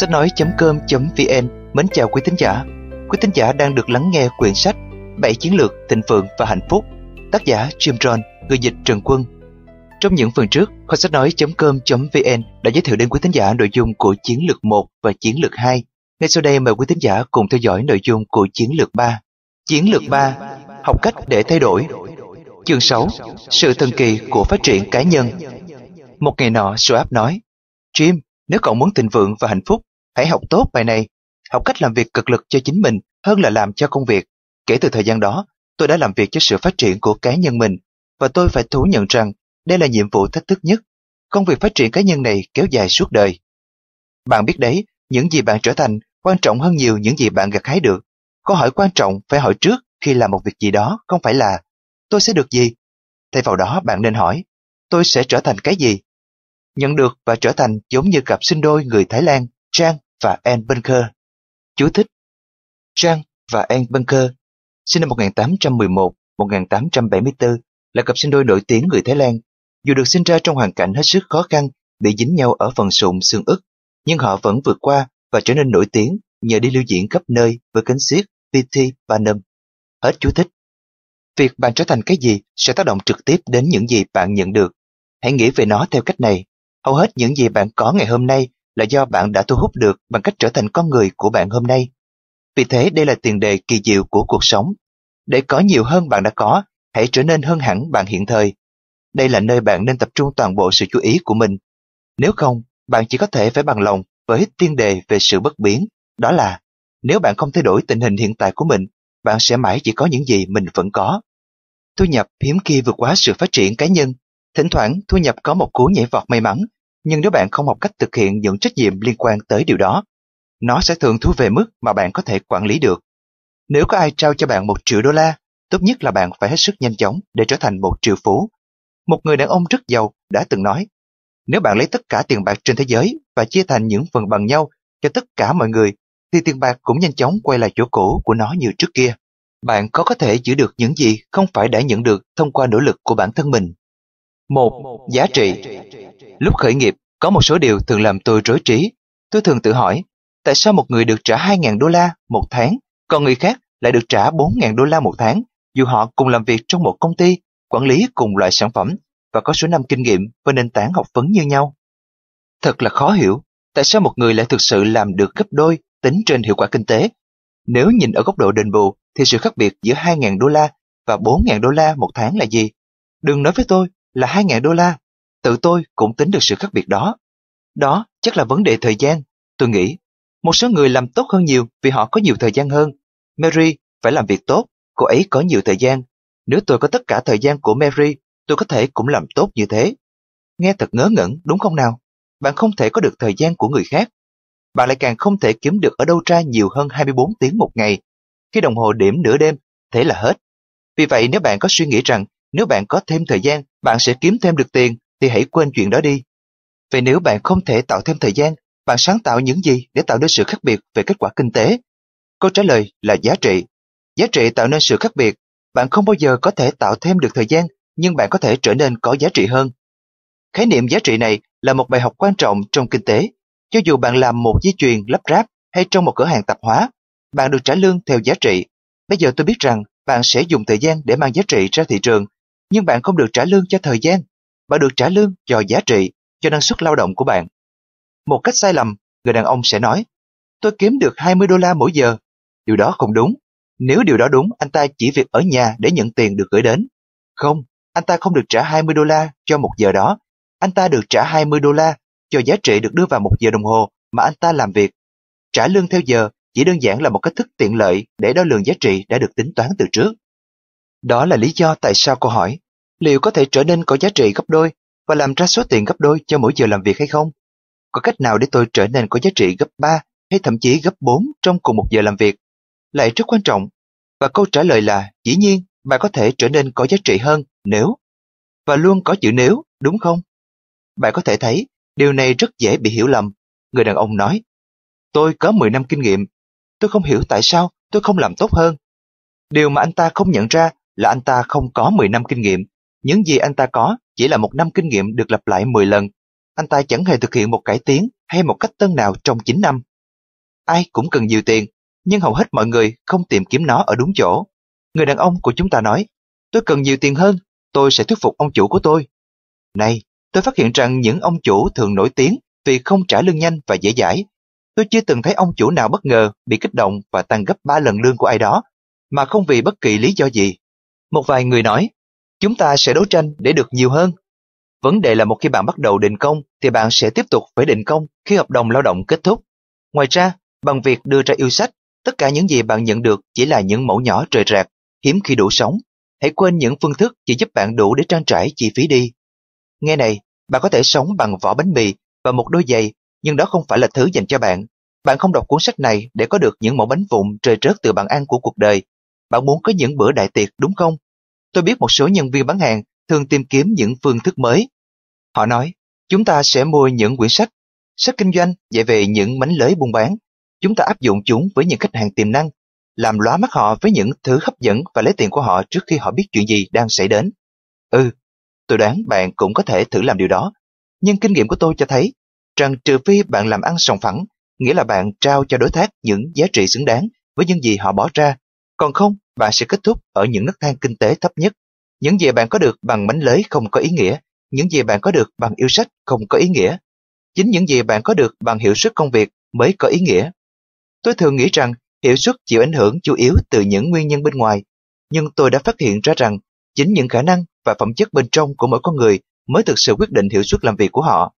Sách nói.com.vn Mến chào quý thính giả. Quý thính giả đang được lắng nghe quyển sách Bảy chiến lược thịnh vượng và hạnh phúc Tác giả Jim John, người dịch Trần Quân. Trong những phần trước, kho sách nói.com.vn đã giới thiệu đến quý thính giả nội dung của chiến lược 1 và chiến lược 2 Ngay sau đây mời quý thính giả cùng theo dõi nội dung của chiến lược 3 Chiến lược 3 Học cách để thay đổi. Chương 6 Sự thần kỳ của phát triển cá nhân. Một ngày nọ, Joab nói Jim, nếu cậu muốn thịnh vượng và hạnh phúc, hãy học tốt bài này. Học cách làm việc cực lực cho chính mình hơn là làm cho công việc. Kể từ thời gian đó, tôi đã làm việc cho sự phát triển của cá nhân mình và tôi phải thú nhận rằng đây là nhiệm vụ thách thức nhất. Công việc phát triển cá nhân này kéo dài suốt đời. Bạn biết đấy, những gì bạn trở thành quan trọng hơn nhiều những gì bạn gặt hái được. Câu hỏi quan trọng phải hỏi trước khi làm một việc gì đó không phải là tôi sẽ được gì. Thay vào đó bạn nên hỏi tôi sẽ trở thành cái gì nhận được và trở thành giống như cặp sinh đôi người Thái Lan Trang và Anne Bunker. Chú thích Trang và Anne Bunker sinh năm 1811-1874 là cặp sinh đôi nổi tiếng người Thái Lan. Dù được sinh ra trong hoàn cảnh hết sức khó khăn, bị dính nhau ở phần sụn xương ức, nhưng họ vẫn vượt qua và trở nên nổi tiếng nhờ đi lưu diễn khắp nơi với cánh xiết P.T. Barnum. Hết chú thích. Việc bạn trở thành cái gì sẽ tác động trực tiếp đến những gì bạn nhận được. Hãy nghĩ về nó theo cách này. Hầu hết những gì bạn có ngày hôm nay là do bạn đã thu hút được bằng cách trở thành con người của bạn hôm nay. Vì thế đây là tiền đề kỳ diệu của cuộc sống. Để có nhiều hơn bạn đã có, hãy trở nên hơn hẳn bạn hiện thời. Đây là nơi bạn nên tập trung toàn bộ sự chú ý của mình. Nếu không, bạn chỉ có thể phải bằng lòng với tiên đề về sự bất biến, đó là nếu bạn không thay đổi tình hình hiện tại của mình, bạn sẽ mãi chỉ có những gì mình vẫn có. Thu nhập hiếm khi vượt quá sự phát triển cá nhân Thỉnh thoảng thu nhập có một cú nhảy vọt may mắn, nhưng nếu bạn không học cách thực hiện những trách nhiệm liên quan tới điều đó, nó sẽ thường thu về mức mà bạn có thể quản lý được. Nếu có ai trao cho bạn một triệu đô la, tốt nhất là bạn phải hết sức nhanh chóng để trở thành một triệu phú. Một người đàn ông rất giàu đã từng nói, nếu bạn lấy tất cả tiền bạc trên thế giới và chia thành những phần bằng nhau cho tất cả mọi người, thì tiền bạc cũng nhanh chóng quay lại chỗ cũ của nó như trước kia. Bạn có có thể giữ được những gì không phải đã nhận được thông qua nỗ lực của bản thân mình. Một, giá trị. Lúc khởi nghiệp, có một số điều thường làm tôi rối trí. Tôi thường tự hỏi, tại sao một người được trả 2.000 đô la một tháng, còn người khác lại được trả 4.000 đô la một tháng, dù họ cùng làm việc trong một công ty, quản lý cùng loại sản phẩm và có số năm kinh nghiệm và nền tảng học vấn như nhau. Thật là khó hiểu, tại sao một người lại thực sự làm được gấp đôi tính trên hiệu quả kinh tế. Nếu nhìn ở góc độ đền bù, thì sự khác biệt giữa 2.000 đô la và 4.000 đô la một tháng là gì? Đừng nói với tôi là 2.000 đô la. Tự tôi cũng tính được sự khác biệt đó. Đó chắc là vấn đề thời gian. Tôi nghĩ, một số người làm tốt hơn nhiều vì họ có nhiều thời gian hơn. Mary phải làm việc tốt, cô ấy có nhiều thời gian. Nếu tôi có tất cả thời gian của Mary, tôi có thể cũng làm tốt như thế. Nghe thật ngớ ngẩn, đúng không nào? Bạn không thể có được thời gian của người khác. Bạn lại càng không thể kiếm được ở đâu ra nhiều hơn 24 tiếng một ngày. Khi đồng hồ điểm nửa đêm, thế là hết. Vì vậy nếu bạn có suy nghĩ rằng nếu bạn có thêm thời gian, bạn sẽ kiếm thêm được tiền, thì hãy quên chuyện đó đi. Vậy nếu bạn không thể tạo thêm thời gian, bạn sáng tạo những gì để tạo nên sự khác biệt về kết quả kinh tế? Câu trả lời là giá trị. Giá trị tạo nên sự khác biệt. Bạn không bao giờ có thể tạo thêm được thời gian, nhưng bạn có thể trở nên có giá trị hơn. Khái niệm giá trị này là một bài học quan trọng trong kinh tế. Cho dù bạn làm một dây chuyền lắp ráp hay trong một cửa hàng tạp hóa, bạn được trả lương theo giá trị. Bây giờ tôi biết rằng bạn sẽ dùng thời gian để mang giá trị ra thị trường nhưng bạn không được trả lương cho thời gian, bạn được trả lương cho giá trị, cho năng suất lao động của bạn. Một cách sai lầm, người đàn ông sẽ nói, tôi kiếm được 20 đô la mỗi giờ. Điều đó không đúng. Nếu điều đó đúng, anh ta chỉ việc ở nhà để nhận tiền được gửi đến. Không, anh ta không được trả 20 đô la cho một giờ đó. Anh ta được trả 20 đô la cho giá trị được đưa vào một giờ đồng hồ mà anh ta làm việc. Trả lương theo giờ chỉ đơn giản là một cách thức tiện lợi để đo lường giá trị đã được tính toán từ trước. Đó là lý do tại sao cô hỏi liệu có thể trở nên có giá trị gấp đôi và làm ra số tiền gấp đôi cho mỗi giờ làm việc hay không? Có cách nào để tôi trở nên có giá trị gấp 3 hay thậm chí gấp 4 trong cùng một giờ làm việc? Lại rất quan trọng. Và câu trả lời là dĩ nhiên bạn có thể trở nên có giá trị hơn nếu. Và luôn có chữ nếu, đúng không? Bạn có thể thấy điều này rất dễ bị hiểu lầm. Người đàn ông nói, tôi có 10 năm kinh nghiệm. Tôi không hiểu tại sao tôi không làm tốt hơn. Điều mà anh ta không nhận ra là anh ta không có 10 năm kinh nghiệm. Những gì anh ta có chỉ là một năm kinh nghiệm được lặp lại 10 lần. anh ta chẳng hề thực hiện một cải tiến hay một cách tân nào trong 9 năm. Ai cũng cần nhiều tiền, nhưng hầu hết mọi người không tìm kiếm nó ở đúng chỗ. Người đàn ông của chúng ta nói, tôi cần nhiều tiền hơn, tôi sẽ thuyết phục ông chủ của tôi. Này, tôi phát hiện rằng những ông chủ thường nổi tiếng vì không trả lương nhanh và dễ dãi. Tôi chưa từng thấy ông chủ nào bất ngờ bị kích động và tăng gấp 3 lần lương của ai đó, mà không vì bất kỳ lý do gì. Một vài người nói, chúng ta sẽ đấu tranh để được nhiều hơn. Vấn đề là một khi bạn bắt đầu định công thì bạn sẽ tiếp tục phải định công khi hợp đồng lao động kết thúc. Ngoài ra, bằng việc đưa ra yêu sách, tất cả những gì bạn nhận được chỉ là những mẫu nhỏ rời rạc, hiếm khi đủ sống. Hãy quên những phương thức chỉ giúp bạn đủ để trang trải chi phí đi. Nghe này, bạn có thể sống bằng vỏ bánh mì và một đôi giày, nhưng đó không phải là thứ dành cho bạn. Bạn không đọc cuốn sách này để có được những mẫu bánh vụn trời rớt từ bàn ăn của cuộc đời. Bạn muốn có những bữa đại tiệc đúng không? Tôi biết một số nhân viên bán hàng thường tìm kiếm những phương thức mới. Họ nói, chúng ta sẽ mua những quyển sách, sách kinh doanh dạy về những mánh lới buôn bán. Chúng ta áp dụng chúng với những khách hàng tiềm năng, làm lóa mắt họ với những thứ hấp dẫn và lấy tiền của họ trước khi họ biết chuyện gì đang xảy đến. Ừ, tôi đoán bạn cũng có thể thử làm điều đó. Nhưng kinh nghiệm của tôi cho thấy rằng trừ phi bạn làm ăn sòng phẳng, nghĩa là bạn trao cho đối tác những giá trị xứng đáng với những gì họ bỏ ra, còn không, bạn sẽ kết thúc ở những nấc thang kinh tế thấp nhất. Những gì bạn có được bằng mánh lới không có ý nghĩa, những gì bạn có được bằng yêu sách không có ý nghĩa. Chính những gì bạn có được bằng hiệu suất công việc mới có ý nghĩa. Tôi thường nghĩ rằng hiệu suất chịu ảnh hưởng chủ yếu từ những nguyên nhân bên ngoài, nhưng tôi đã phát hiện ra rằng chính những khả năng và phẩm chất bên trong của mỗi con người mới thực sự quyết định hiệu suất làm việc của họ.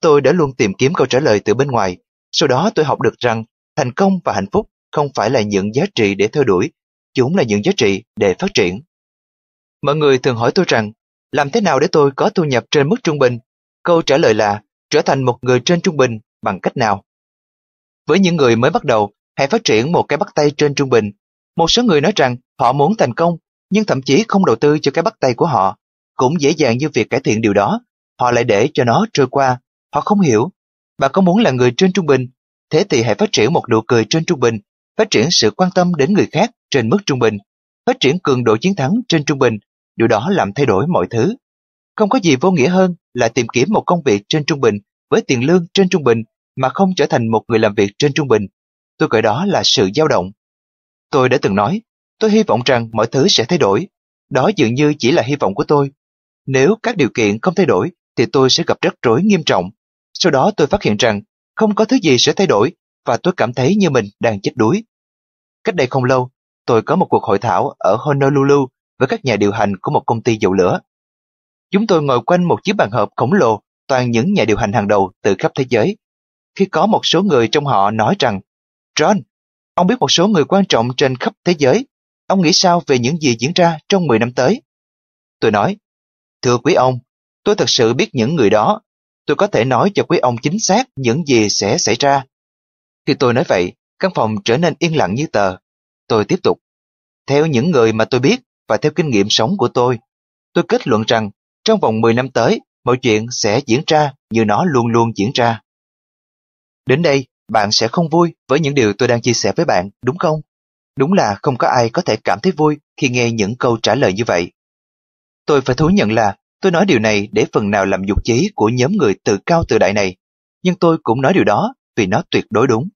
Tôi đã luôn tìm kiếm câu trả lời từ bên ngoài, sau đó tôi học được rằng thành công và hạnh phúc không phải là những giá trị để theo đuổi, chúng là những giá trị để phát triển. Mọi người thường hỏi tôi rằng, làm thế nào để tôi có thu nhập trên mức trung bình? Câu trả lời là, trở thành một người trên trung bình bằng cách nào? Với những người mới bắt đầu, hãy phát triển một cái bắt tay trên trung bình. Một số người nói rằng họ muốn thành công, nhưng thậm chí không đầu tư cho cái bắt tay của họ. Cũng dễ dàng như việc cải thiện điều đó, họ lại để cho nó trôi qua. Họ không hiểu. Bạn có muốn là người trên trung bình, thế thì hãy phát triển một nụ cười trên trung bình phát triển sự quan tâm đến người khác trên mức trung bình, phát triển cường độ chiến thắng trên trung bình, điều đó làm thay đổi mọi thứ. Không có gì vô nghĩa hơn là tìm kiếm một công việc trên trung bình với tiền lương trên trung bình mà không trở thành một người làm việc trên trung bình. Tôi gọi đó là sự dao động. Tôi đã từng nói, tôi hy vọng rằng mọi thứ sẽ thay đổi. Đó dường như chỉ là hy vọng của tôi. Nếu các điều kiện không thay đổi thì tôi sẽ gặp rắc rối nghiêm trọng. Sau đó tôi phát hiện rằng không có thứ gì sẽ thay đổi và tôi cảm thấy như mình đang chết đuối. Cách đây không lâu, tôi có một cuộc hội thảo ở Honolulu với các nhà điều hành của một công ty dầu lửa. Chúng tôi ngồi quanh một chiếc bàn họp khổng lồ toàn những nhà điều hành hàng đầu từ khắp thế giới. Khi có một số người trong họ nói rằng John, ông biết một số người quan trọng trên khắp thế giới. Ông nghĩ sao về những gì diễn ra trong 10 năm tới? Tôi nói, thưa quý ông, tôi thật sự biết những người đó. Tôi có thể nói cho quý ông chính xác những gì sẽ xảy ra. Khi tôi nói vậy, căn phòng trở nên yên lặng như tờ. Tôi tiếp tục. Theo những người mà tôi biết và theo kinh nghiệm sống của tôi, tôi kết luận rằng trong vòng 10 năm tới, mọi chuyện sẽ diễn ra như nó luôn luôn diễn ra. Đến đây, bạn sẽ không vui với những điều tôi đang chia sẻ với bạn, đúng không? Đúng là không có ai có thể cảm thấy vui khi nghe những câu trả lời như vậy. Tôi phải thú nhận là tôi nói điều này để phần nào làm dục chí của nhóm người tự cao tự đại này, nhưng tôi cũng nói điều đó vì nó tuyệt đối đúng.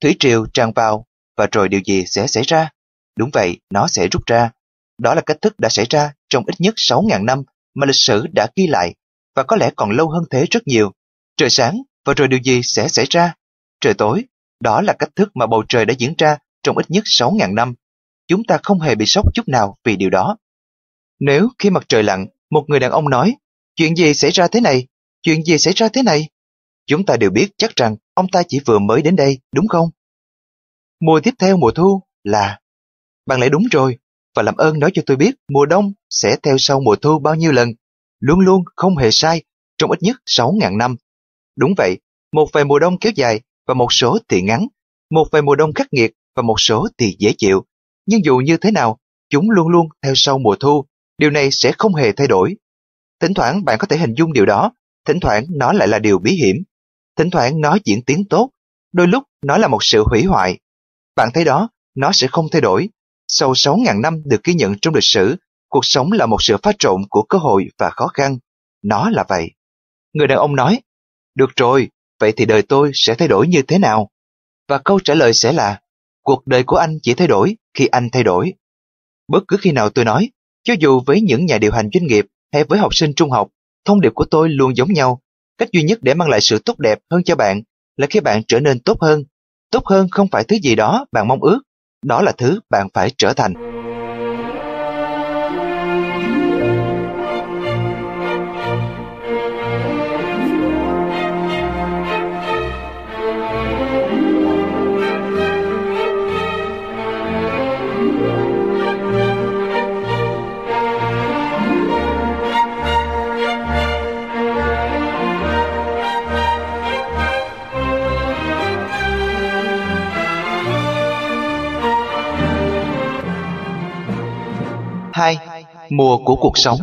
Thủy triều tràn vào và rồi điều gì sẽ xảy ra? Đúng vậy, nó sẽ rút ra. Đó là cách thức đã xảy ra trong ít nhất 6.000 năm mà lịch sử đã ghi lại và có lẽ còn lâu hơn thế rất nhiều. Trời sáng và rồi điều gì sẽ xảy ra? Trời tối, đó là cách thức mà bầu trời đã diễn ra trong ít nhất 6.000 năm. Chúng ta không hề bị sốc chút nào vì điều đó. Nếu khi mặt trời lặn, một người đàn ông nói, chuyện gì xảy ra thế này? Chuyện gì xảy ra thế này? Chúng ta đều biết chắc rằng ông ta chỉ vừa mới đến đây, đúng không? Mùa tiếp theo mùa thu là... Bạn lại đúng rồi, và làm ơn nói cho tôi biết mùa đông sẽ theo sau mùa thu bao nhiêu lần. Luôn luôn không hề sai, trong ít nhất 6.000 năm. Đúng vậy, một vài mùa đông kéo dài và một số thì ngắn, một vài mùa đông khắc nghiệt và một số thì dễ chịu. Nhưng dù như thế nào, chúng luôn luôn theo sau mùa thu, điều này sẽ không hề thay đổi. Thỉnh thoảng bạn có thể hình dung điều đó, thỉnh thoảng nó lại là điều bí hiểm, Thỉnh thoảng nó diễn tiến tốt, đôi lúc nó là một sự hủy hoại. Bạn thấy đó, nó sẽ không thay đổi. Sau 6.000 năm được ghi nhận trong lịch sử, cuộc sống là một sự pha trộn của cơ hội và khó khăn. Nó là vậy. Người đàn ông nói, Được rồi, vậy thì đời tôi sẽ thay đổi như thế nào? Và câu trả lời sẽ là, cuộc đời của anh chỉ thay đổi khi anh thay đổi. Bất cứ khi nào tôi nói, cho dù với những nhà điều hành doanh nghiệp hay với học sinh trung học, thông điệp của tôi luôn giống nhau. Cách duy nhất để mang lại sự tốt đẹp hơn cho bạn là khi bạn trở nên tốt hơn. Tốt hơn không phải thứ gì đó bạn mong ước, đó là thứ bạn phải trở thành. Hai, mùa của cuộc sống.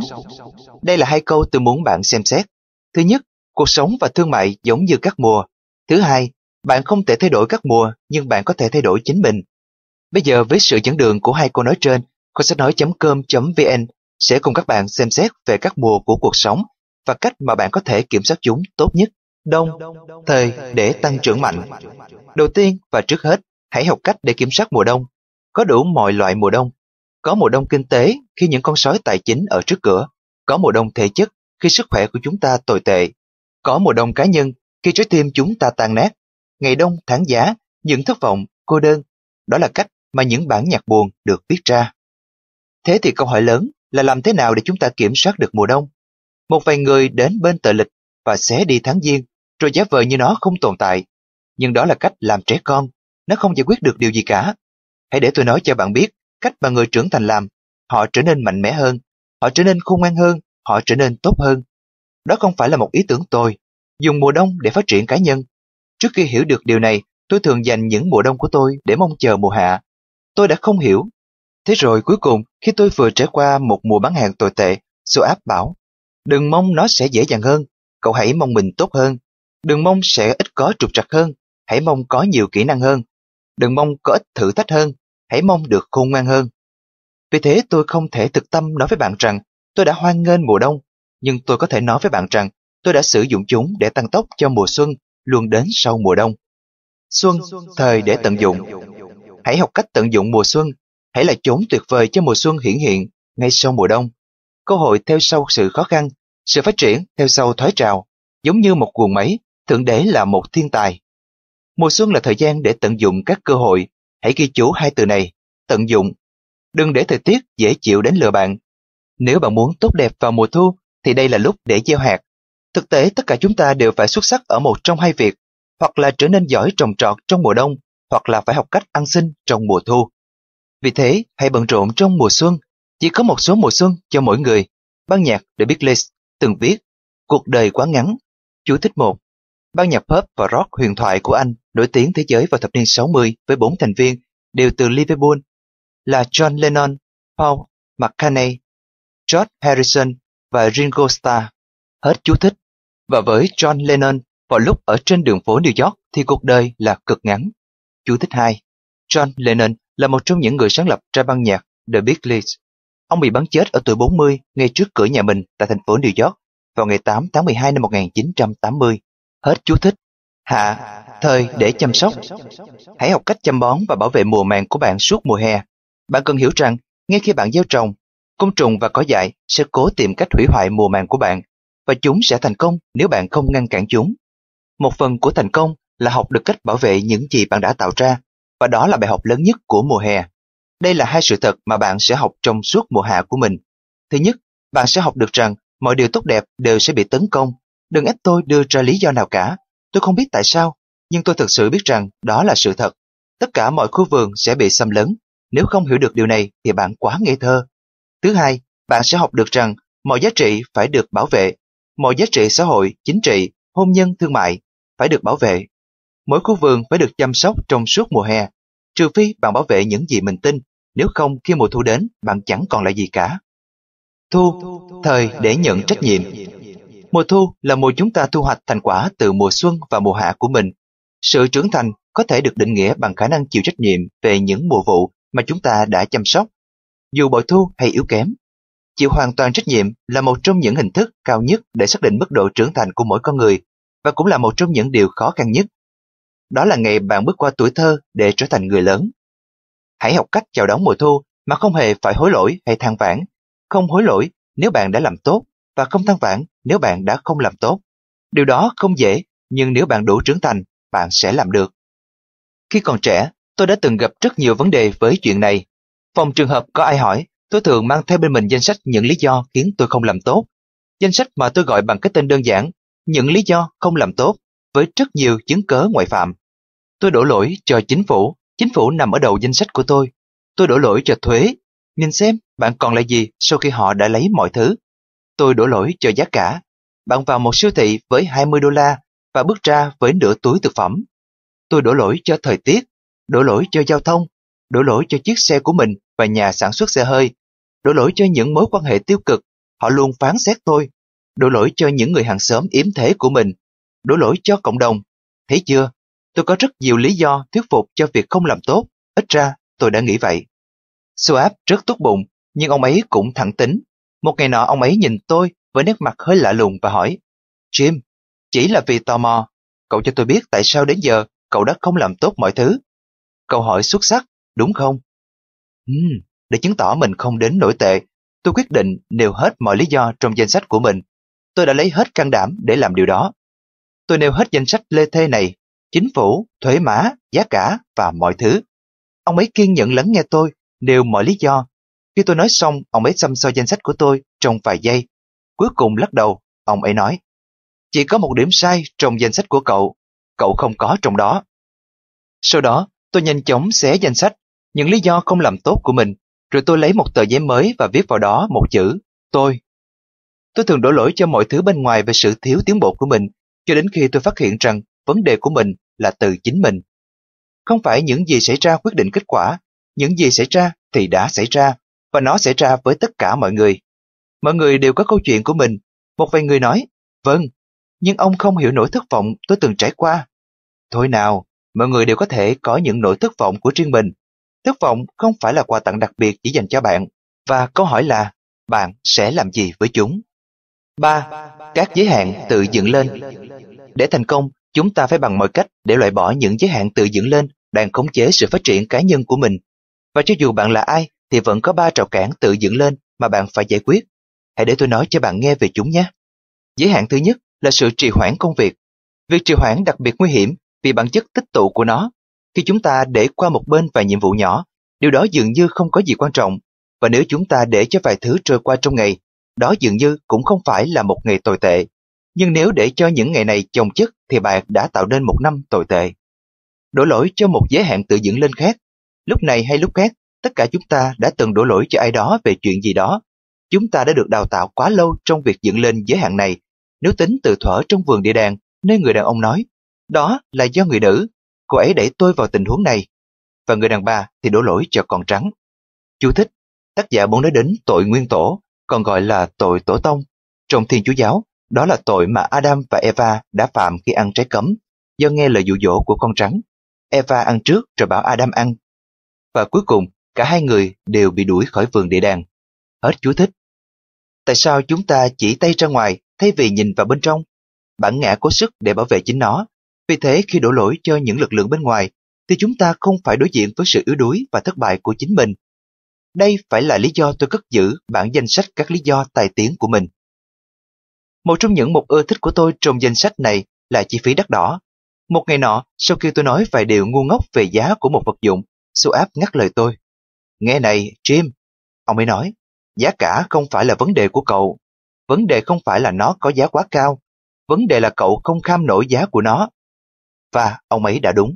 Đây là hai câu tôi muốn bạn xem xét. Thứ nhất, cuộc sống và thương mại giống như các mùa. Thứ hai, bạn không thể thay đổi các mùa, nhưng bạn có thể thay đổi chính mình. Bây giờ với sự dẫn đường của hai câu nói trên, con sách nói.com.vn sẽ cùng các bạn xem xét về các mùa của cuộc sống và cách mà bạn có thể kiểm soát chúng tốt nhất. Đông, thời để tăng trưởng mạnh. Đầu tiên và trước hết, hãy học cách để kiểm soát mùa đông. Có đủ mọi loại mùa đông, có mùa đông kinh tế khi những con sói tài chính ở trước cửa, có mùa đông thể chất khi sức khỏe của chúng ta tồi tệ, có mùa đông cá nhân khi trái tim chúng ta tan nát, ngày đông tháng giá, những thất vọng, cô đơn. Đó là cách mà những bản nhạc buồn được viết ra. Thế thì câu hỏi lớn là làm thế nào để chúng ta kiểm soát được mùa đông? Một vài người đến bên tờ lịch và xé đi tháng giêng, rồi giả vờ như nó không tồn tại. Nhưng đó là cách làm trẻ con, nó không giải quyết được điều gì cả. Hãy để tôi nói cho bạn biết cách mà người trưởng thành làm, họ trở nên mạnh mẽ hơn, họ trở nên khôn ngoan hơn, họ trở nên tốt hơn. Đó không phải là một ý tưởng tồi, dùng mùa đông để phát triển cá nhân. Trước khi hiểu được điều này, tôi thường dành những mùa đông của tôi để mong chờ mùa hạ. Tôi đã không hiểu. Thế rồi cuối cùng, khi tôi vừa trải qua một mùa bán hàng tồi tệ, áp bảo, đừng mong nó sẽ dễ dàng hơn, cậu hãy mong mình tốt hơn. Đừng mong sẽ ít có trục trặc hơn, hãy mong có nhiều kỹ năng hơn. Đừng mong có ít thử thách hơn, hãy mong được khôn ngoan hơn. Vì thế tôi không thể thực tâm nói với bạn rằng tôi đã hoan nghênh mùa đông, nhưng tôi có thể nói với bạn rằng tôi đã sử dụng chúng để tăng tốc cho mùa xuân luôn đến sau mùa đông. Xuân, thời để tận dụng. Hãy học cách tận dụng mùa xuân, hãy là chốn tuyệt vời cho mùa xuân hiển hiện ngay sau mùa đông. Cơ hội theo sau sự khó khăn, sự phát triển theo sau thoái trào, giống như một guồng máy, thượng đế là một thiên tài. Mùa xuân là thời gian để tận dụng các cơ hội Hãy ghi chú hai từ này, tận dụng. Đừng để thời tiết dễ chịu đến lừa bạn. Nếu bạn muốn tốt đẹp vào mùa thu, thì đây là lúc để gieo hạt. Thực tế tất cả chúng ta đều phải xuất sắc ở một trong hai việc, hoặc là trở nên giỏi trồng trọt trong mùa đông, hoặc là phải học cách ăn sinh trong mùa thu. Vì thế, hãy bận rộn trong mùa xuân. Chỉ có một số mùa xuân cho mỗi người. Ban nhạc The Beatles từng viết Cuộc đời quá ngắn. Chú thích một Ban nhạc pop và rock huyền thoại của Anh nổi tiếng thế giới vào thập niên 60 với bốn thành viên đều từ Liverpool là John Lennon, Paul McCartney, George Harrison và Ringo Starr. Hết chú thích. Và với John Lennon, vào lúc ở trên đường phố New York thì cuộc đời là cực ngắn. Chú thích 2. John Lennon là một trong những người sáng lập ra ban nhạc The Beatles. Ông bị bắn chết ở tuổi 40 ngay trước cửa nhà mình tại thành phố New York vào ngày 8 tháng 12 năm 1980. Hết chú thích. Hạ, thời để chăm sóc. Hãy học cách chăm bón và bảo vệ mùa màng của bạn suốt mùa hè. Bạn cần hiểu rằng, ngay khi bạn gieo trồng, côn trùng và cỏ dại sẽ cố tìm cách hủy hoại mùa màng của bạn, và chúng sẽ thành công nếu bạn không ngăn cản chúng. Một phần của thành công là học được cách bảo vệ những gì bạn đã tạo ra, và đó là bài học lớn nhất của mùa hè. Đây là hai sự thật mà bạn sẽ học trong suốt mùa hạ của mình. Thứ nhất, bạn sẽ học được rằng mọi điều tốt đẹp đều sẽ bị tấn công. Đừng ép tôi đưa ra lý do nào cả. Tôi không biết tại sao, nhưng tôi thực sự biết rằng đó là sự thật. Tất cả mọi khu vườn sẽ bị xâm lấn. Nếu không hiểu được điều này thì bạn quá ngây thơ. Thứ hai, bạn sẽ học được rằng mọi giá trị phải được bảo vệ. Mọi giá trị xã hội, chính trị, hôn nhân, thương mại phải được bảo vệ. Mỗi khu vườn phải được chăm sóc trong suốt mùa hè, trừ phi bạn bảo vệ những gì mình tin, nếu không khi mùa thu đến bạn chẳng còn lại gì cả. Thu, thời để nhận trách nhiệm. Mùa thu là mùa chúng ta thu hoạch thành quả từ mùa xuân và mùa hạ của mình. Sự trưởng thành có thể được định nghĩa bằng khả năng chịu trách nhiệm về những mùa vụ mà chúng ta đã chăm sóc, dù bội thu hay yếu kém. Chịu hoàn toàn trách nhiệm là một trong những hình thức cao nhất để xác định mức độ trưởng thành của mỗi con người. và cũng là một trong những điều khó khăn nhất. Đó là ngày bạn bước qua tuổi thơ để trở thành người lớn. Hãy học cách chào đón mùa thu mà không hề phải hối lỗi hay than vãn. Không hối lỗi nếu bạn đã làm tốt và không than vãn nếu bạn đã không làm tốt. Điều đó không dễ, nhưng nếu bạn đủ trưởng thành, bạn sẽ làm được. Khi còn trẻ, tôi đã từng gặp rất nhiều vấn đề với chuyện này. Phòng trường hợp có ai hỏi, tôi thường mang theo bên mình danh sách những lý do khiến tôi không làm tốt. Danh sách mà tôi gọi bằng cái tên đơn giản, những lý do không làm tốt, với rất nhiều chứng cớ ngoại phạm. Tôi đổ lỗi cho chính phủ, chính phủ nằm ở đầu danh sách của tôi. Tôi đổ lỗi cho thuế, nhìn xem bạn còn lại gì sau khi họ đã lấy mọi thứ. Tôi đổ lỗi cho giá cả. Bạn vào một siêu thị với 20 đô la và bước ra với nửa túi thực phẩm. Tôi đổ lỗi cho thời tiết, đổ lỗi cho giao thông, đổ lỗi cho chiếc xe của mình và nhà sản xuất xe hơi, đổ lỗi cho những mối quan hệ tiêu cực, họ luôn phán xét tôi, đổ lỗi cho những người hàng xóm yếm thế của mình, đổ lỗi cho cộng đồng. Thấy chưa? Tôi có rất nhiều lý do thuyết phục cho việc không làm tốt, ít ra tôi đã nghĩ vậy. Suap rất tốt bụng, nhưng ông ấy cũng thẳng tính. Một ngày nọ ông ấy nhìn tôi với nét mặt hơi lạ lùng và hỏi, Jim, chỉ là vì tò mò, cậu cho tôi biết tại sao đến giờ cậu đã không làm tốt mọi thứ. Câu hỏi xuất sắc, đúng không? Uhm, để chứng tỏ mình không đến nổi tệ, tôi quyết định nêu hết mọi lý do trong danh sách của mình. Tôi đã lấy hết can đảm để làm điều đó. Tôi nêu hết danh sách lê thê này, chính phủ, thuế má, giá cả và mọi thứ. Ông ấy kiên nhẫn lắng nghe tôi, nêu mọi lý do. Khi tôi nói xong, ông ấy xăm soi danh sách của tôi trong vài giây. Cuối cùng lắc đầu, ông ấy nói, chỉ có một điểm sai trong danh sách của cậu, cậu không có trong đó. Sau đó, tôi nhanh chóng xé danh sách, những lý do không làm tốt của mình, rồi tôi lấy một tờ giấy mới và viết vào đó một chữ, tôi. Tôi thường đổ lỗi cho mọi thứ bên ngoài về sự thiếu tiến bộ của mình, cho đến khi tôi phát hiện rằng vấn đề của mình là từ chính mình. Không phải những gì xảy ra quyết định kết quả, những gì xảy ra thì đã xảy ra, và nó xảy ra với tất cả mọi người. Mọi người đều có câu chuyện của mình. Một vài người nói, vâng, nhưng ông không hiểu nỗi thất vọng tôi từng trải qua. Thôi nào, mọi người đều có thể có những nỗi thất vọng của riêng mình. Thất vọng không phải là quà tặng đặc biệt chỉ dành cho bạn, và câu hỏi là, bạn sẽ làm gì với chúng? 3. Các giới hạn tự dựng lên Để thành công, chúng ta phải bằng mọi cách để loại bỏ những giới hạn tự dựng lên đang khống chế sự phát triển cá nhân của mình. Và cho dù bạn là ai, thì vẫn có ba trào cản tự dựng lên mà bạn phải giải quyết. Hãy để tôi nói cho bạn nghe về chúng nhé. Giới hạn thứ nhất là sự trì hoãn công việc. Việc trì hoãn đặc biệt nguy hiểm vì bản chất tích tụ của nó. Khi chúng ta để qua một bên vài nhiệm vụ nhỏ, điều đó dường như không có gì quan trọng. Và nếu chúng ta để cho vài thứ trôi qua trong ngày, đó dường như cũng không phải là một ngày tồi tệ. Nhưng nếu để cho những ngày này chồng chất thì bạn đã tạo nên một năm tồi tệ. Đổ lỗi cho một giới hạn tự dựng lên khác. Lúc này hay lúc khác, tất cả chúng ta đã từng đổ lỗi cho ai đó về chuyện gì đó. Chúng ta đã được đào tạo quá lâu trong việc dựng lên giới hạn này nếu tính từ thuở trong vườn địa đàng, nơi người đàn ông nói, đó là do người nữ, cô ấy đẩy tôi vào tình huống này. Và người đàn bà thì đổ lỗi cho con trắng. Chú thích, tác giả muốn nói đến tội nguyên tổ, còn gọi là tội tổ tông. Trong thiên chúa giáo, đó là tội mà Adam và Eva đã phạm khi ăn trái cấm, do nghe lời dụ dỗ của con trắng. Eva ăn trước rồi bảo Adam ăn. Và cuối cùng, cả hai người đều bị đuổi khỏi vườn địa đàng. Hết chú thích. Tại sao chúng ta chỉ tay ra ngoài thay vì nhìn vào bên trong. Bản ngã có sức để bảo vệ chính nó. Vì thế khi đổ lỗi cho những lực lượng bên ngoài, thì chúng ta không phải đối diện với sự yếu đuối và thất bại của chính mình. Đây phải là lý do tôi cất giữ bản danh sách các lý do tài tiến của mình. Một trong những mục ưa thích của tôi trong danh sách này là chi phí đắt đỏ. Một ngày nọ, sau khi tôi nói vài điều ngu ngốc về giá của một vật dụng, Suap ngắt lời tôi. Nghe này, Jim, ông ấy nói, giá cả không phải là vấn đề của cậu, Vấn đề không phải là nó có giá quá cao, vấn đề là cậu không kham nổi giá của nó. Và ông ấy đã đúng.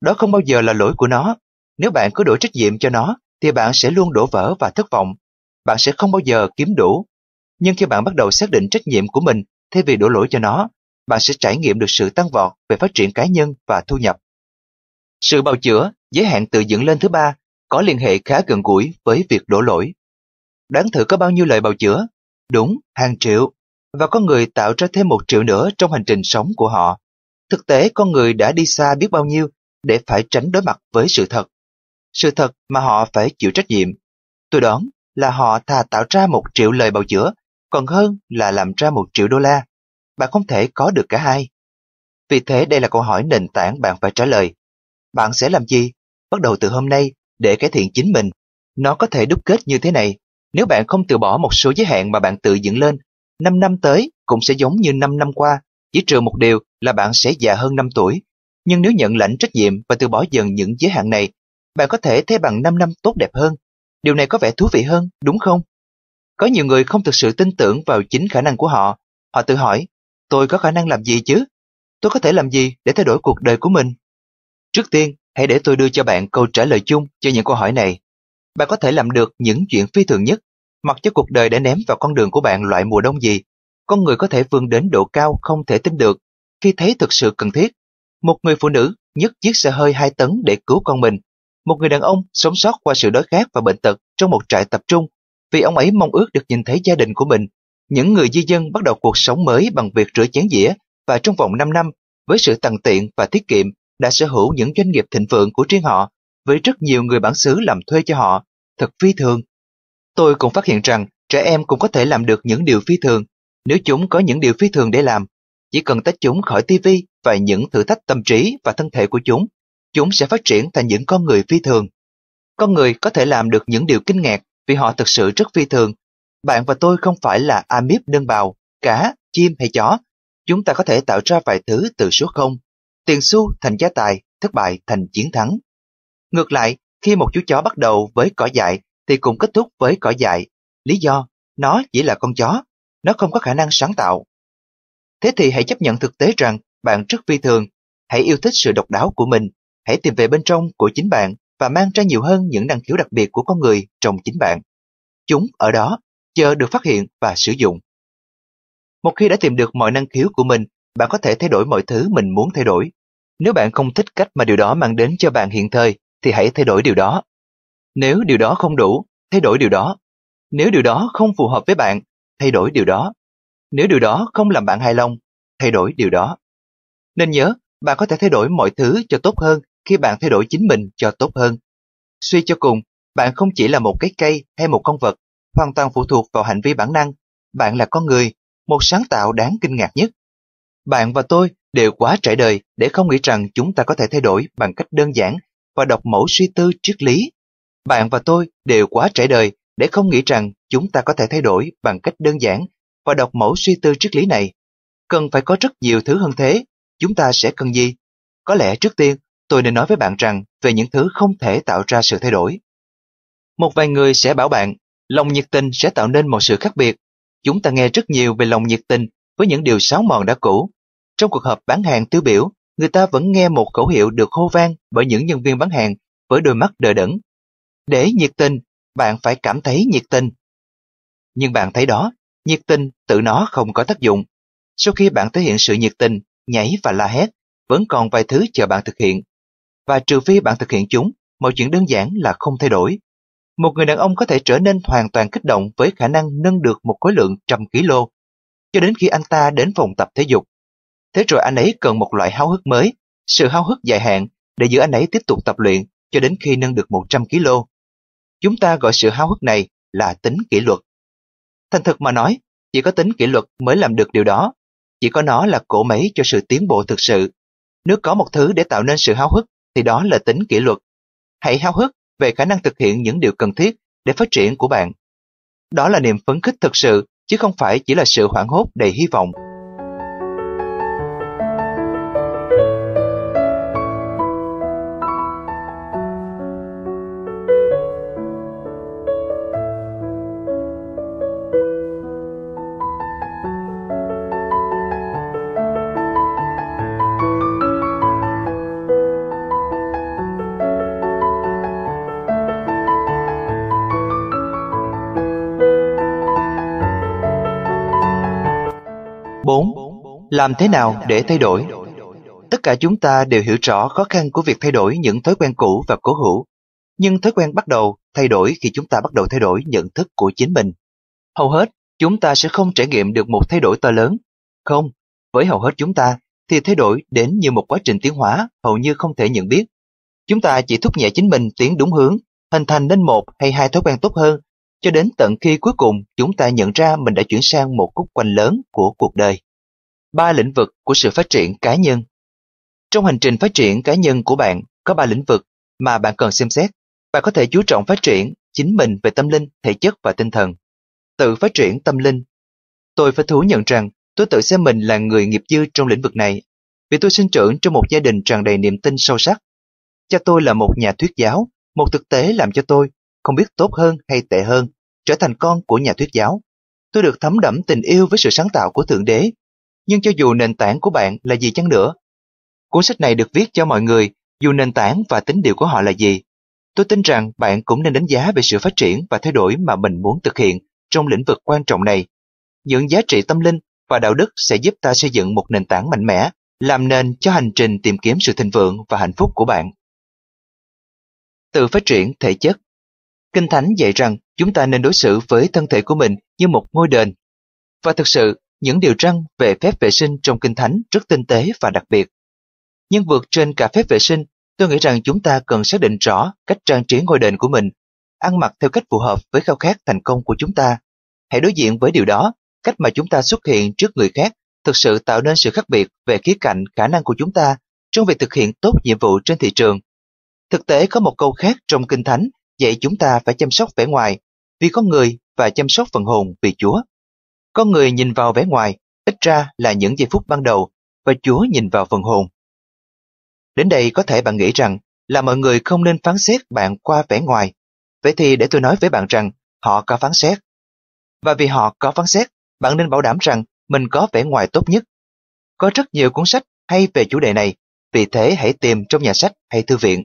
Đó không bao giờ là lỗi của nó. Nếu bạn cứ đổ trách nhiệm cho nó, thì bạn sẽ luôn đổ vỡ và thất vọng. Bạn sẽ không bao giờ kiếm đủ. Nhưng khi bạn bắt đầu xác định trách nhiệm của mình thay vì đổ lỗi cho nó, bạn sẽ trải nghiệm được sự tăng vọt về phát triển cá nhân và thu nhập. Sự bào chữa, giới hạn tự dựng lên thứ ba, có liên hệ khá gần gũi với việc đổ lỗi. Đoán thử có bao nhiêu lời bào chữa Đúng, hàng triệu. Và có người tạo ra thêm một triệu nữa trong hành trình sống của họ. Thực tế con người đã đi xa biết bao nhiêu để phải tránh đối mặt với sự thật. Sự thật mà họ phải chịu trách nhiệm. Tôi đoán là họ thà tạo ra một triệu lời bào chữa còn hơn là làm ra một triệu đô la. bạn không thể có được cả hai. Vì thế đây là câu hỏi nền tảng bạn phải trả lời. Bạn sẽ làm gì? Bắt đầu từ hôm nay để cải thiện chính mình. Nó có thể đúc kết như thế này. Nếu bạn không từ bỏ một số giới hạn mà bạn tự dựng lên, 5 năm tới cũng sẽ giống như 5 năm qua, chỉ trừ một điều là bạn sẽ già hơn 5 tuổi. Nhưng nếu nhận lãnh trách nhiệm và từ bỏ dần những giới hạn này, bạn có thể thấy bằng 5 năm tốt đẹp hơn. Điều này có vẻ thú vị hơn, đúng không? Có nhiều người không thực sự tin tưởng vào chính khả năng của họ. Họ tự hỏi, tôi có khả năng làm gì chứ? Tôi có thể làm gì để thay đổi cuộc đời của mình? Trước tiên, hãy để tôi đưa cho bạn câu trả lời chung cho những câu hỏi này. Bạn có thể làm được những chuyện phi thường nhất, mặc cho cuộc đời đã ném vào con đường của bạn loại mùa đông gì. Con người có thể vươn đến độ cao không thể tin được khi thấy thực sự cần thiết. Một người phụ nữ nhấc chiếc xe hơi 2 tấn để cứu con mình. Một người đàn ông sống sót qua sự đói khát và bệnh tật trong một trại tập trung vì ông ấy mong ước được nhìn thấy gia đình của mình. Những người di dân bắt đầu cuộc sống mới bằng việc rửa chén dĩa và trong vòng 5 năm, với sự tăng tiện và tiết kiệm, đã sở hữu những doanh nghiệp thịnh vượng của riêng họ với rất nhiều người bản xứ làm thuê cho họ. Thật phi thường. Tôi cũng phát hiện rằng trẻ em cũng có thể làm được những điều phi thường nếu chúng có những điều phi thường để làm. Chỉ cần tách chúng khỏi tivi và những thử thách tâm trí và thân thể của chúng, chúng sẽ phát triển thành những con người phi thường. Con người có thể làm được những điều kinh ngạc vì họ thực sự rất phi thường. Bạn và tôi không phải là amip đơn bào, cá, chim hay chó. Chúng ta có thể tạo ra vài thứ từ số không. Tiền xu thành giá tài, thất bại thành chiến thắng. Ngược lại, khi một chú chó bắt đầu với cỏ dại thì cũng kết thúc với cỏ dại. Lý do, nó chỉ là con chó, nó không có khả năng sáng tạo. Thế thì hãy chấp nhận thực tế rằng bạn rất phi thường, hãy yêu thích sự độc đáo của mình, hãy tìm về bên trong của chính bạn và mang ra nhiều hơn những năng khiếu đặc biệt của con người trong chính bạn. Chúng ở đó, chờ được phát hiện và sử dụng. Một khi đã tìm được mọi năng khiếu của mình, bạn có thể thay đổi mọi thứ mình muốn thay đổi. Nếu bạn không thích cách mà điều đó mang đến cho bạn hiện thời, thì hãy thay đổi điều đó. Nếu điều đó không đủ, thay đổi điều đó. Nếu điều đó không phù hợp với bạn, thay đổi điều đó. Nếu điều đó không làm bạn hài lòng, thay đổi điều đó. Nên nhớ, bạn có thể thay đổi mọi thứ cho tốt hơn khi bạn thay đổi chính mình cho tốt hơn. Suy cho cùng, bạn không chỉ là một cái cây hay một con vật, hoàn toàn phụ thuộc vào hành vi bản năng. Bạn là con người, một sáng tạo đáng kinh ngạc nhất. Bạn và tôi đều quá trải đời để không nghĩ rằng chúng ta có thể thay đổi bằng cách đơn giản và đọc mẫu suy tư triết lý. Bạn và tôi đều quá trải đời để không nghĩ rằng chúng ta có thể thay đổi bằng cách đơn giản và đọc mẫu suy tư triết lý này. Cần phải có rất nhiều thứ hơn thế. Chúng ta sẽ cần gì? Có lẽ trước tiên tôi nên nói với bạn rằng về những thứ không thể tạo ra sự thay đổi. Một vài người sẽ bảo bạn, lòng nhiệt tình sẽ tạo nên một sự khác biệt. Chúng ta nghe rất nhiều về lòng nhiệt tình với những điều sáo mòn đã cũ. Trong cuộc họp bán hàng tiêu biểu, người ta vẫn nghe một khẩu hiệu được hô vang bởi những nhân viên bán hàng với đôi mắt đờ đẫn. Để nhiệt tình, bạn phải cảm thấy nhiệt tình. Nhưng bạn thấy đó, nhiệt tình tự nó không có tác dụng. Sau khi bạn thể hiện sự nhiệt tình, nhảy và la hét, vẫn còn vài thứ chờ bạn thực hiện và trừ phi bạn thực hiện chúng, mọi chuyện đơn giản là không thay đổi. Một người đàn ông có thể trở nên hoàn toàn kích động với khả năng nâng được một khối lượng trăm kg, cho đến khi anh ta đến phòng tập thể dục. Thế rồi anh ấy cần một loại háo hức mới, sự háo hức dài hạn để giữ anh ấy tiếp tục tập luyện cho đến khi nâng được 100 kg. Chúng ta gọi sự háo hức này là tính kỷ luật. Thành thực mà nói, chỉ có tính kỷ luật mới làm được điều đó. Chỉ có nó là cỗ máy cho sự tiến bộ thực sự. Nếu có một thứ để tạo nên sự háo hức thì đó là tính kỷ luật. Hãy háo hức về khả năng thực hiện những điều cần thiết để phát triển của bạn. Đó là niềm phấn khích thực sự, chứ không phải chỉ là sự hoảng hốt đầy hy vọng. Làm thế nào để thay đổi? Tất cả chúng ta đều hiểu rõ khó khăn của việc thay đổi những thói quen cũ và cố hữu. Nhưng thói quen bắt đầu thay đổi khi chúng ta bắt đầu thay đổi nhận thức của chính mình. Hầu hết, chúng ta sẽ không trải nghiệm được một thay đổi to lớn. Không, với hầu hết chúng ta, thì thay đổi đến như một quá trình tiến hóa hầu như không thể nhận biết. Chúng ta chỉ thúc nhẹ chính mình tiến đúng hướng, hình thành nên một hay hai thói quen tốt hơn cho đến tận khi cuối cùng chúng ta nhận ra mình đã chuyển sang một khúc quanh lớn của cuộc đời. Ba lĩnh vực của sự phát triển cá nhân Trong hành trình phát triển cá nhân của bạn có ba lĩnh vực mà bạn cần xem xét. Bạn có thể chú trọng phát triển chính mình về tâm linh, thể chất và tinh thần. Tự phát triển tâm linh. Tôi phải thú nhận rằng tôi tự xem mình là người nghiệp dư trong lĩnh vực này vì tôi sinh trưởng trong một gia đình tràn đầy niềm tin sâu sắc. Cha tôi là một nhà thuyết giáo, một thực tế làm cho tôi, không biết tốt hơn hay tệ hơn, trở thành con của nhà thuyết giáo. Tôi được thấm đẫm tình yêu với sự sáng tạo của Thượng Đế. Nhưng cho dù nền tảng của bạn là gì chăng nữa, cuốn sách này được viết cho mọi người, dù nền tảng và tính điều của họ là gì. Tôi tin rằng bạn cũng nên đánh giá về sự phát triển và thay đổi mà mình muốn thực hiện trong lĩnh vực quan trọng này. Những giá trị tâm linh và đạo đức sẽ giúp ta xây dựng một nền tảng mạnh mẽ, làm nền cho hành trình tìm kiếm sự thịnh vượng và hạnh phúc của bạn. Từ phát triển thể chất Kinh Thánh dạy rằng chúng ta nên đối xử với thân thể của mình như một ngôi đền. Và thực sự, những điều răn về phép vệ sinh trong Kinh Thánh rất tinh tế và đặc biệt. Nhưng vượt trên cả phép vệ sinh, tôi nghĩ rằng chúng ta cần xác định rõ cách trang trí ngôi đền của mình, ăn mặc theo cách phù hợp với khao khát thành công của chúng ta. Hãy đối diện với điều đó, cách mà chúng ta xuất hiện trước người khác thực sự tạo nên sự khác biệt về khía cạnh khả năng của chúng ta trong việc thực hiện tốt nhiệm vụ trên thị trường. Thực tế có một câu khác trong Kinh Thánh dạy chúng ta phải chăm sóc vẻ ngoài vì con người và chăm sóc phần hồn vì Chúa. Con người nhìn vào vẻ ngoài, ít ra là những giây phút ban đầu, và Chúa nhìn vào phần hồn. Đến đây có thể bạn nghĩ rằng là mọi người không nên phán xét bạn qua vẻ ngoài. Vậy thì để tôi nói với bạn rằng họ có phán xét. Và vì họ có phán xét, bạn nên bảo đảm rằng mình có vẻ ngoài tốt nhất. Có rất nhiều cuốn sách hay về chủ đề này, vì thế hãy tìm trong nhà sách hay thư viện.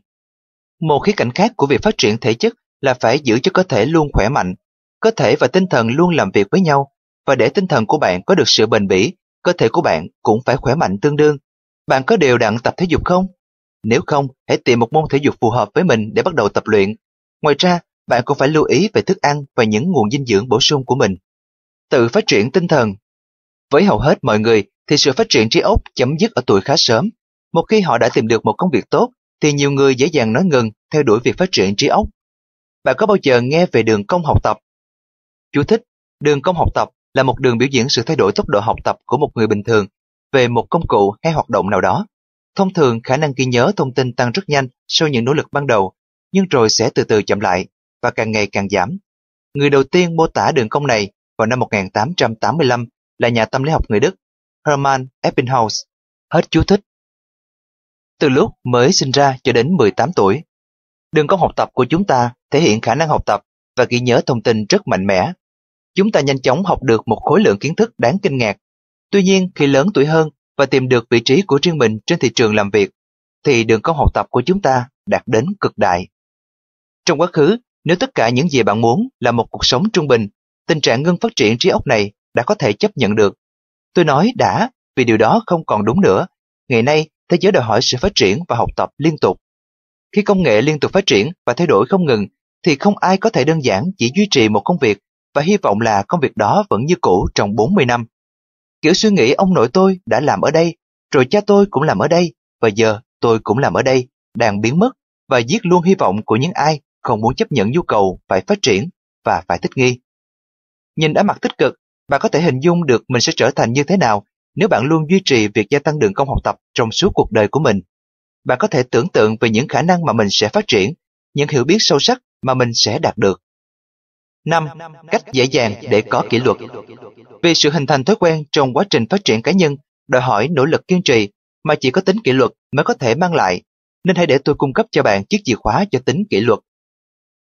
Một khía cạnh khác của việc phát triển thể chất là phải giữ cho cơ thể luôn khỏe mạnh. Cơ thể và tinh thần luôn làm việc với nhau, và để tinh thần của bạn có được sự bền bỉ, cơ thể của bạn cũng phải khỏe mạnh tương đương. Bạn có đều đặn tập thể dục không? Nếu không, hãy tìm một môn thể dục phù hợp với mình để bắt đầu tập luyện. Ngoài ra, bạn cũng phải lưu ý về thức ăn và những nguồn dinh dưỡng bổ sung của mình. Tự phát triển tinh thần Với hầu hết mọi người thì sự phát triển trí óc chấm dứt ở tuổi khá sớm. Một khi họ đã tìm được một công việc tốt thì nhiều người dễ dàng nói ngừng theo đuổi việc phát triển trí óc. Bạn có bao giờ nghe về đường công học tập? Chú thích, đường công học tập là một đường biểu diễn sự thay đổi tốc độ học tập của một người bình thường về một công cụ hay hoạt động nào đó. Thông thường, khả năng ghi nhớ thông tin tăng rất nhanh sau những nỗ lực ban đầu, nhưng rồi sẽ từ từ chậm lại và càng ngày càng giảm. Người đầu tiên mô tả đường cong này vào năm 1885 là nhà tâm lý học người Đức Hermann Ebbinghaus. Hết chú thích. Từ lúc mới sinh ra cho đến 18 tuổi, đường cong học tập của chúng ta thể hiện khả năng học tập và ghi nhớ thông tin rất mạnh mẽ. Chúng ta nhanh chóng học được một khối lượng kiến thức đáng kinh ngạc. Tuy nhiên, khi lớn tuổi hơn và tìm được vị trí của riêng mình trên thị trường làm việc, thì đường cong học tập của chúng ta đạt đến cực đại. Trong quá khứ, nếu tất cả những gì bạn muốn là một cuộc sống trung bình, tình trạng ngưng phát triển trí óc này đã có thể chấp nhận được. Tôi nói đã, vì điều đó không còn đúng nữa. Ngày nay, thế giới đòi hỏi sự phát triển và học tập liên tục. Khi công nghệ liên tục phát triển và thay đổi không ngừng, thì không ai có thể đơn giản chỉ duy trì một công việc và hy vọng là công việc đó vẫn như cũ trong 40 năm. Kiểu suy nghĩ ông nội tôi đã làm ở đây, rồi cha tôi cũng làm ở đây, và giờ tôi cũng làm ở đây, đang biến mất và giết luôn hy vọng của những ai không muốn chấp nhận nhu cầu phải phát triển và phải thích nghi. Nhìn ở mặt tích cực, bạn có thể hình dung được mình sẽ trở thành như thế nào nếu bạn luôn duy trì việc gia tăng đường công học tập trong suốt cuộc đời của mình. Bạn có thể tưởng tượng về những khả năng mà mình sẽ phát triển, những hiểu biết sâu sắc mà mình sẽ đạt được. 5. Cách dễ dàng để có kỷ luật Vì sự hình thành thói quen trong quá trình phát triển cá nhân đòi hỏi nỗ lực kiên trì mà chỉ có tính kỷ luật mới có thể mang lại, nên hãy để tôi cung cấp cho bạn chiếc chìa khóa cho tính kỷ luật.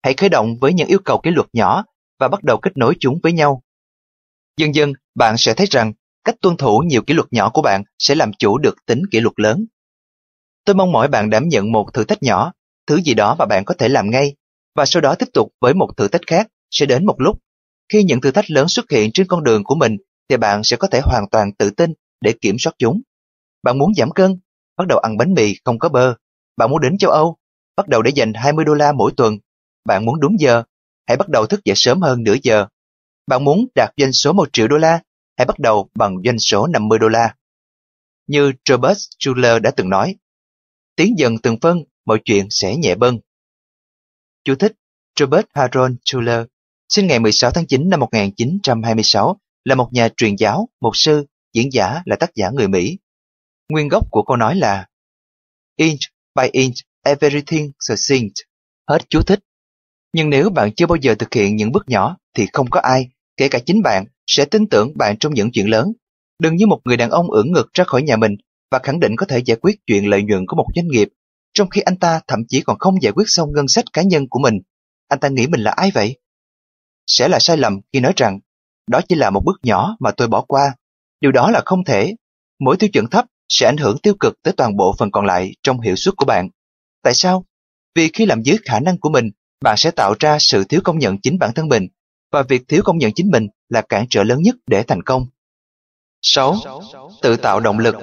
Hãy khởi động với những yêu cầu kỷ luật nhỏ và bắt đầu kết nối chúng với nhau. Dần dần, bạn sẽ thấy rằng cách tuân thủ nhiều kỷ luật nhỏ của bạn sẽ làm chủ được tính kỷ luật lớn. Tôi mong mỏi bạn đảm nhận một thử thách nhỏ, thứ gì đó mà bạn có thể làm ngay, và sau đó tiếp tục với một thử thách khác sẽ đến một lúc. Khi những thử thách lớn xuất hiện trên con đường của mình, thì bạn sẽ có thể hoàn toàn tự tin để kiểm soát chúng. Bạn muốn giảm cân, bắt đầu ăn bánh mì không có bơ. Bạn muốn đến châu Âu, bắt đầu để dành 20 đô la mỗi tuần. Bạn muốn đúng giờ, hãy bắt đầu thức dậy sớm hơn nửa giờ. Bạn muốn đạt doanh số 1 triệu đô la, hãy bắt đầu bằng doanh số 50 đô la. Như Robert Schuller đã từng nói, tiến dần từng phân, mọi chuyện sẽ nhẹ bâng. Chú thích Robert Harold Schuller, sinh ngày 16 tháng 9 năm 1926, là một nhà truyền giáo, mục sư, diễn giả là tác giả người Mỹ. Nguyên gốc của câu nói là Inch by inch, everything succinct. Hết chú thích. Nhưng nếu bạn chưa bao giờ thực hiện những bước nhỏ thì không có ai, kể cả chính bạn, sẽ tin tưởng bạn trong những chuyện lớn. Đừng như một người đàn ông ưỡn ngực ra khỏi nhà mình và khẳng định có thể giải quyết chuyện lợi nhuận của một doanh nghiệp, trong khi anh ta thậm chí còn không giải quyết xong ngân sách cá nhân của mình. Anh ta nghĩ mình là ai vậy? Sẽ là sai lầm khi nói rằng đó chỉ là một bước nhỏ mà tôi bỏ qua. Điều đó là không thể. Mỗi tiêu chuẩn thấp sẽ ảnh hưởng tiêu cực tới toàn bộ phần còn lại trong hiệu suất của bạn. Tại sao? Vì khi làm dưới khả năng của mình, bạn sẽ tạo ra sự thiếu công nhận chính bản thân mình, và việc thiếu công nhận chính mình là cản trở lớn nhất để thành công. 6. Tự tạo động lực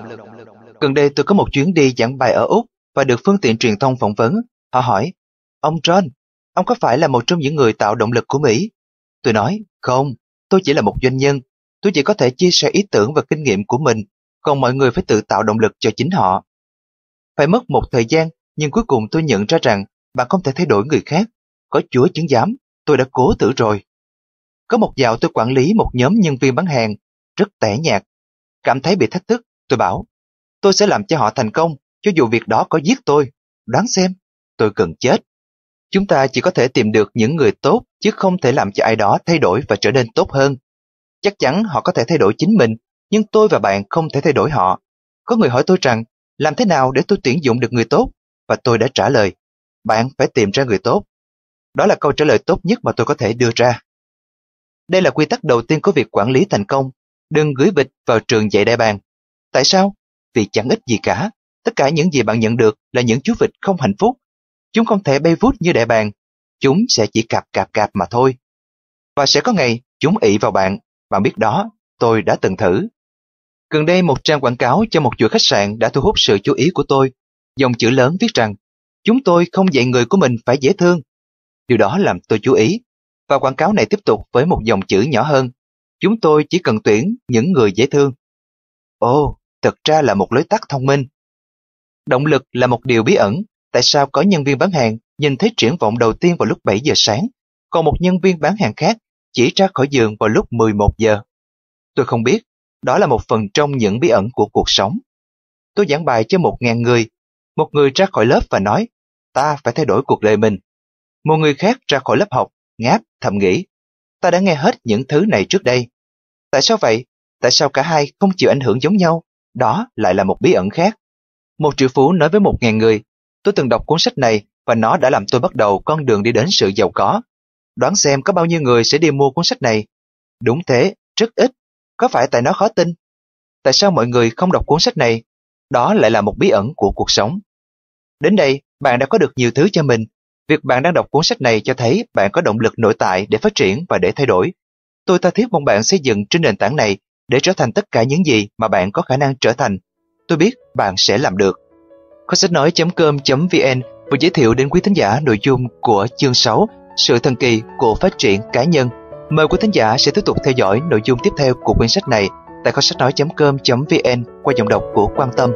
Gần đây tôi có một chuyến đi giảng bài ở Úc và được phương tiện truyền thông phỏng vấn. Họ hỏi, ông John, ông có phải là một trong những người tạo động lực của Mỹ? Tôi nói, không, tôi chỉ là một doanh nhân. Tôi chỉ có thể chia sẻ ý tưởng và kinh nghiệm của mình, còn mọi người phải tự tạo động lực cho chính họ. Phải mất một thời gian, nhưng cuối cùng tôi nhận ra rằng bạn không thể thay đổi người khác. Có chúa chứng giám, tôi đã cố thử rồi. Có một dạo tôi quản lý một nhóm nhân viên bán hàng, rất tẻ nhạt. Cảm thấy bị thách thức, tôi bảo, tôi sẽ làm cho họ thành công, cho dù việc đó có giết tôi. Đoán xem, tôi cần chết. Chúng ta chỉ có thể tìm được những người tốt, chứ không thể làm cho ai đó thay đổi và trở nên tốt hơn. Chắc chắn họ có thể thay đổi chính mình, nhưng tôi và bạn không thể thay đổi họ. Có người hỏi tôi rằng, làm thế nào để tôi tuyển dụng được người tốt? Và tôi đã trả lời, bạn phải tìm ra người tốt. Đó là câu trả lời tốt nhất mà tôi có thể đưa ra. Đây là quy tắc đầu tiên của việc quản lý thành công. Đừng gửi vịt vào trường dạy đại bàng. Tại sao? Vì chẳng ích gì cả. Tất cả những gì bạn nhận được là những chú vịt không hạnh phúc. Chúng không thể bay vút như đại bàng. Chúng sẽ chỉ cạp cạp cạp mà thôi. Và sẽ có ngày chúng ị vào bạn. Bạn biết đó, tôi đã từng thử. Gần đây một trang quảng cáo cho một chuỗi khách sạn đã thu hút sự chú ý của tôi. Dòng chữ lớn viết rằng, chúng tôi không dạy người của mình phải dễ thương. Điều đó làm tôi chú ý và quảng cáo này tiếp tục với một dòng chữ nhỏ hơn. Chúng tôi chỉ cần tuyển những người dễ thương. Ồ, thật ra là một lối tắt thông minh. Động lực là một điều bí ẩn. Tại sao có nhân viên bán hàng nhìn thấy triển vọng đầu tiên vào lúc 7 giờ sáng, còn một nhân viên bán hàng khác chỉ ra khỏi giường vào lúc 11 giờ? Tôi không biết, đó là một phần trong những bí ẩn của cuộc sống. Tôi giảng bài cho một ngàn người. Một người ra khỏi lớp và nói, ta phải thay đổi cuộc đời mình. Một người khác ra khỏi lớp học ngáp, thầm nghĩ. Ta đã nghe hết những thứ này trước đây. Tại sao vậy? Tại sao cả hai không chịu ảnh hưởng giống nhau? Đó lại là một bí ẩn khác. Một triệu phú nói với một ngàn người, tôi từng đọc cuốn sách này và nó đã làm tôi bắt đầu con đường đi đến sự giàu có. Đoán xem có bao nhiêu người sẽ đi mua cuốn sách này. Đúng thế, rất ít. Có phải tại nó khó tin? Tại sao mọi người không đọc cuốn sách này? Đó lại là một bí ẩn của cuộc sống. Đến đây, bạn đã có được nhiều thứ cho mình Việc bạn đang đọc cuốn sách này cho thấy bạn có động lực nội tại để phát triển và để thay đổi. Tôi tha thiết mong bạn xây dựng trên nền tảng này để trở thành tất cả những gì mà bạn có khả năng trở thành. Tôi biết bạn sẽ làm được. Kho sách nói.com.vn vừa giới thiệu đến quý thính giả nội dung của chương 6 Sự thần kỳ của phát triển cá nhân. Mời quý thính giả sẽ tiếp tục theo dõi nội dung tiếp theo của quyển sách này tại kho sách nói.com.vn qua giọng đọc của Quan Tâm.